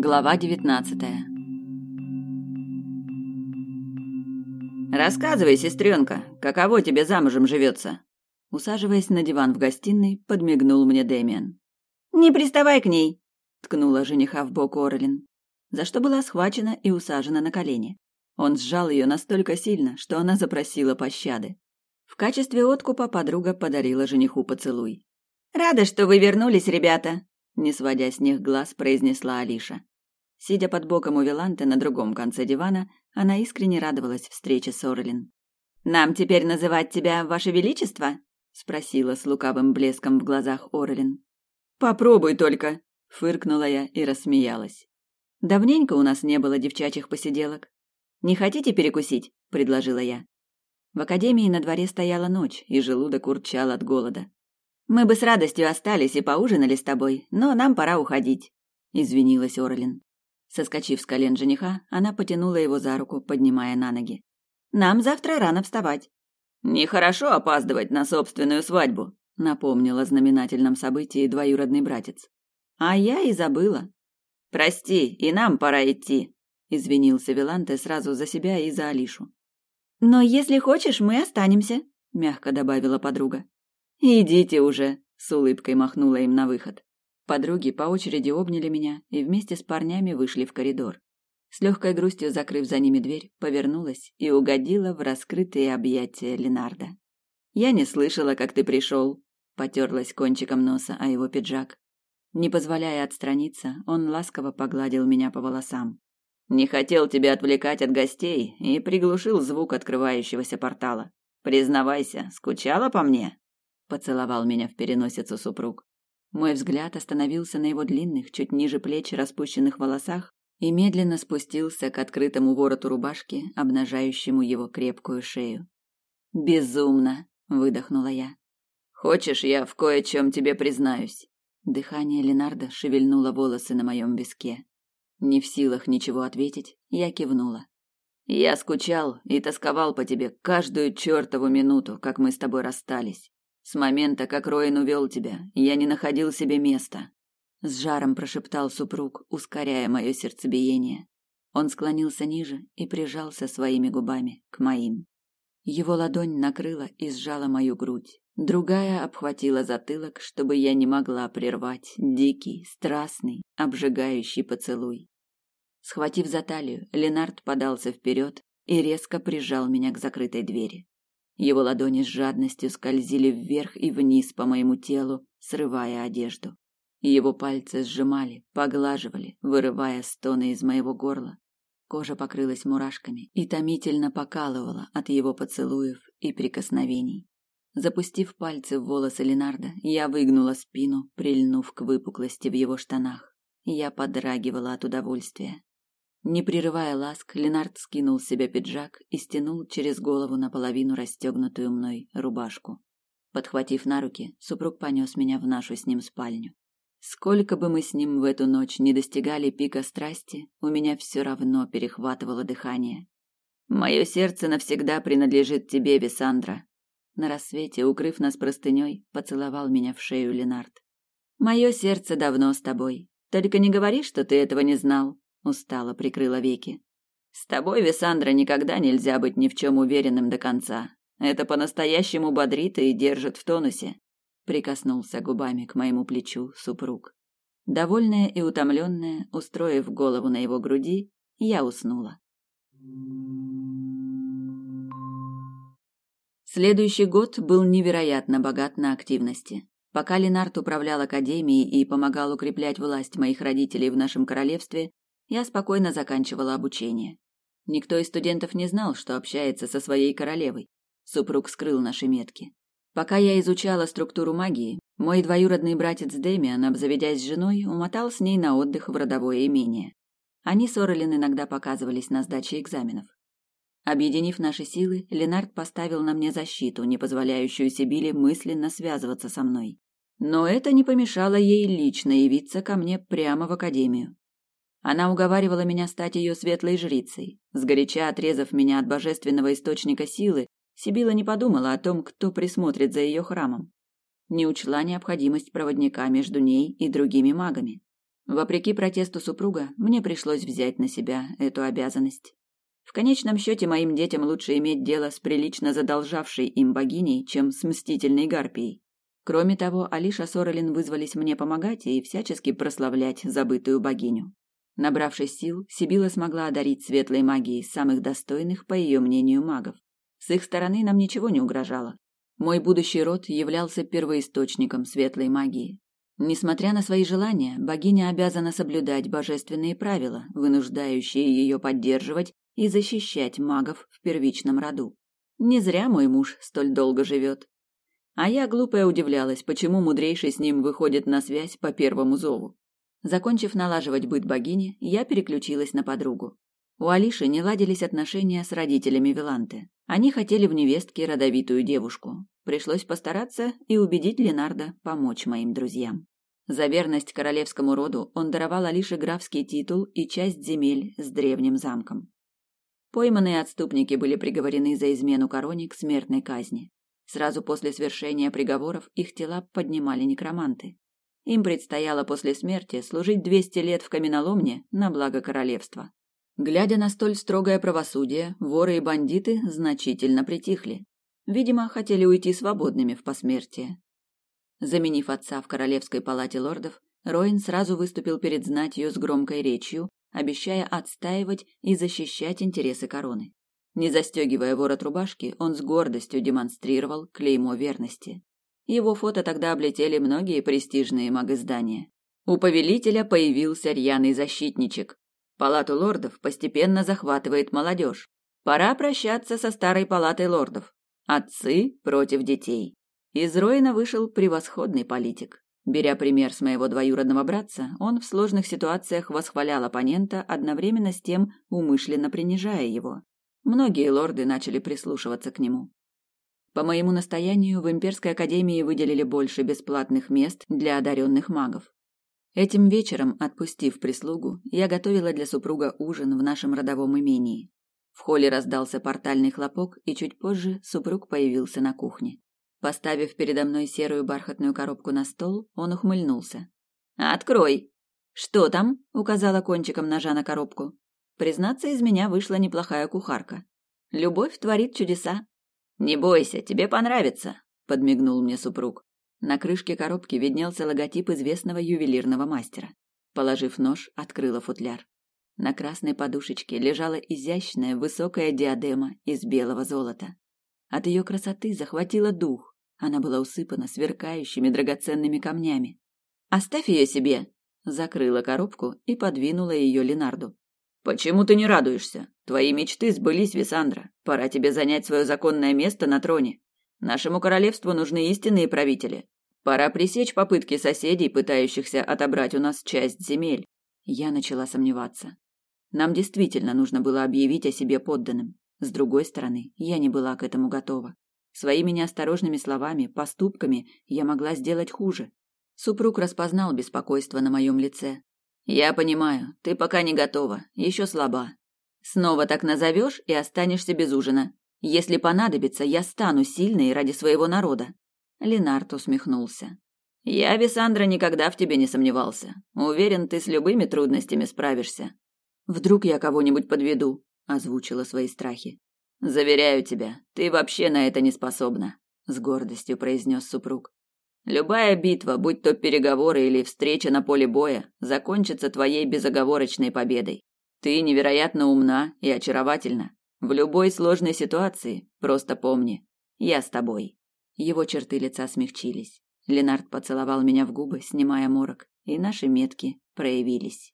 Глава девятнадцатая «Рассказывай, сестренка, каково тебе замужем живется?» Усаживаясь на диван в гостиной, подмигнул мне Дэмиан. «Не приставай к ней!» — ткнула жениха в бок Орлин, за что была схвачена и усажена на колени. Он сжал ее настолько сильно, что она запросила пощады. В качестве откупа подруга подарила жениху поцелуй. «Рада, что вы вернулись, ребята!» Не сводя с них глаз, произнесла Алиша. Сидя под боком у Виланты на другом конце дивана, она искренне радовалась встрече с Орлин. «Нам теперь называть тебя Ваше Величество?» — спросила с лукавым блеском в глазах Орлин. «Попробуй только!» — фыркнула я и рассмеялась. «Давненько у нас не было девчачьих посиделок. Не хотите перекусить?» — предложила я. В академии на дворе стояла ночь, и желудок урчал от голода. Мы бы с радостью остались и поужинали с тобой, но нам пора уходить, извинилась Орлин. Соскочив с колен жениха, она потянула его за руку, поднимая на ноги. Нам завтра рано вставать. Нехорошо опаздывать на собственную свадьбу, напомнил о знаменательном событии двоюродный братец. А я и забыла. Прости, и нам пора идти, извинился Виланте сразу за себя и за Алишу. Но если хочешь, мы останемся, мягко добавила подруга. «Идите уже!» — с улыбкой махнула им на выход. Подруги по очереди обняли меня и вместе с парнями вышли в коридор. С легкой грустью закрыв за ними дверь, повернулась и угодила в раскрытые объятия Ленарда. «Я не слышала, как ты пришел», — потерлась кончиком носа о его пиджак. Не позволяя отстраниться, он ласково погладил меня по волосам. «Не хотел тебя отвлекать от гостей и приглушил звук открывающегося портала. Признавайся, скучала по мне?» Поцеловал меня в переносицу супруг. Мой взгляд остановился на его длинных, чуть ниже плеч распущенных волосах и медленно спустился к открытому вороту рубашки, обнажающему его крепкую шею. Безумно, выдохнула я. Хочешь, я в кое-чем тебе признаюсь? Дыхание Ленарда шевельнуло волосы на моем виске. Не в силах ничего ответить, я кивнула. Я скучал и тосковал по тебе каждую чертову минуту, как мы с тобой расстались. С момента, как Роин увел тебя, я не находил себе места. С жаром прошептал супруг, ускоряя мое сердцебиение. Он склонился ниже и прижался своими губами к моим. Его ладонь накрыла и сжала мою грудь. Другая обхватила затылок, чтобы я не могла прервать дикий, страстный, обжигающий поцелуй. Схватив за талию, Ленард подался вперед и резко прижал меня к закрытой двери. Его ладони с жадностью скользили вверх и вниз по моему телу, срывая одежду. Его пальцы сжимали, поглаживали, вырывая стоны из моего горла. Кожа покрылась мурашками и томительно покалывала от его поцелуев и прикосновений. Запустив пальцы в волосы Ленарда, я выгнула спину, прильнув к выпуклости в его штанах. Я подрагивала от удовольствия. Не прерывая ласк, Ленард скинул с себя пиджак и стянул через голову наполовину расстегнутую мной рубашку. Подхватив на руки, супруг понес меня в нашу с ним спальню. Сколько бы мы с ним в эту ночь не достигали пика страсти, у меня все равно перехватывало дыхание. Мое сердце навсегда принадлежит тебе, Висандра. На рассвете, укрыв нас простыней, поцеловал меня в шею Ленард. Мое сердце давно с тобой. Только не говори, что ты этого не знал устало прикрыла веки. С тобой, Висандра, никогда нельзя быть ни в чем уверенным до конца. Это по-настоящему бодрит и держит в тонусе. Прикоснулся губами к моему плечу супруг. Довольная и утомленная, устроив голову на его груди, я уснула. Следующий год был невероятно богат на активности. Пока Ленард управлял академией и помогал укреплять власть моих родителей в нашем королевстве, я спокойно заканчивала обучение. Никто из студентов не знал, что общается со своей королевой. Супруг скрыл наши метки. Пока я изучала структуру магии, мой двоюродный братец Демиан, обзаведясь женой, умотал с ней на отдых в родовое имение. Они с Орелин иногда показывались на сдаче экзаменов. Объединив наши силы, Ленард поставил на мне защиту, не позволяющую Сибиле мысленно связываться со мной. Но это не помешало ей лично явиться ко мне прямо в академию. Она уговаривала меня стать ее светлой жрицей. Сгоряча отрезав меня от божественного источника силы, Сибила не подумала о том, кто присмотрит за ее храмом. Не учла необходимость проводника между ней и другими магами. Вопреки протесту супруга, мне пришлось взять на себя эту обязанность. В конечном счете моим детям лучше иметь дело с прилично задолжавшей им богиней, чем с мстительной гарпией. Кроме того, Алиша с Орелин вызвались мне помогать и всячески прославлять забытую богиню. Набравшись сил, Сибила смогла одарить светлой магией самых достойных, по ее мнению, магов. С их стороны нам ничего не угрожало. Мой будущий род являлся первоисточником светлой магии. Несмотря на свои желания, богиня обязана соблюдать божественные правила, вынуждающие ее поддерживать и защищать магов в первичном роду. Не зря мой муж столь долго живет. А я глупая удивлялась, почему мудрейший с ним выходит на связь по первому зову. Закончив налаживать быт богини, я переключилась на подругу. У Алиши не ладились отношения с родителями Виланты. Они хотели в невестке родовитую девушку. Пришлось постараться и убедить Ленарда помочь моим друзьям. За верность королевскому роду он даровал Алише графский титул и часть земель с древним замком. Пойманные отступники были приговорены за измену короне к смертной казни. Сразу после свершения приговоров их тела поднимали некроманты. Им предстояло после смерти служить 200 лет в каменоломне на благо королевства. Глядя на столь строгое правосудие, воры и бандиты значительно притихли. Видимо, хотели уйти свободными в посмертие. Заменив отца в королевской палате лордов, Роин сразу выступил перед знатью с громкой речью, обещая отстаивать и защищать интересы короны. Не застегивая ворот рубашки, он с гордостью демонстрировал клеймо верности. Его фото тогда облетели многие престижные магоздания. У повелителя появился рьяный защитничек. Палату лордов постепенно захватывает молодежь. Пора прощаться со старой палатой лордов. Отцы против детей. Из Роина вышел превосходный политик. Беря пример с моего двоюродного братца, он в сложных ситуациях восхвалял оппонента, одновременно с тем умышленно принижая его. Многие лорды начали прислушиваться к нему. По моему настоянию в Имперской академии выделили больше бесплатных мест для одаренных магов. Этим вечером, отпустив прислугу, я готовила для супруга ужин в нашем родовом имении. В холле раздался портальный хлопок, и чуть позже супруг появился на кухне. Поставив передо мной серую бархатную коробку на стол, он ухмыльнулся. «Открой!» «Что там?» — указала кончиком ножа на коробку. Признаться, из меня вышла неплохая кухарка. Любовь творит чудеса. Не бойся, тебе понравится, подмигнул мне супруг. На крышке коробки виднелся логотип известного ювелирного мастера. Положив нож, открыла футляр. На красной подушечке лежала изящная высокая диадема из белого золота. От ее красоты захватило дух. Она была усыпана сверкающими драгоценными камнями. «Оставь ее себе!» Закрыла коробку и подвинула ее Ленарду. Почему ты не радуешься? Твои мечты сбылись, Висандра. Пора тебе занять свое законное место на троне. Нашему королевству нужны истинные правители. Пора пресечь попытки соседей, пытающихся отобрать у нас часть земель. Я начала сомневаться. Нам действительно нужно было объявить о себе подданным. С другой стороны, я не была к этому готова. Своими неосторожными словами, поступками я могла сделать хуже. Супруг распознал беспокойство на моем лице, я понимаю, ты пока не готова, еще слаба. Снова так назовешь и останешься без ужина. Если понадобится, я стану сильной ради своего народа. Ленард усмехнулся. Я, Висандра, никогда в тебе не сомневался. Уверен, ты с любыми трудностями справишься. Вдруг я кого-нибудь подведу, озвучила свои страхи. Заверяю тебя, ты вообще на это не способна, с гордостью произнес супруг. Любая битва, будь то переговоры или встреча на поле боя, закончится твоей безоговорочной победой. Ты невероятно умна и очаровательна. В любой сложной ситуации просто помни, я с тобой. Его черты лица смягчились. Ленард поцеловал меня в губы, снимая морок, и наши метки проявились.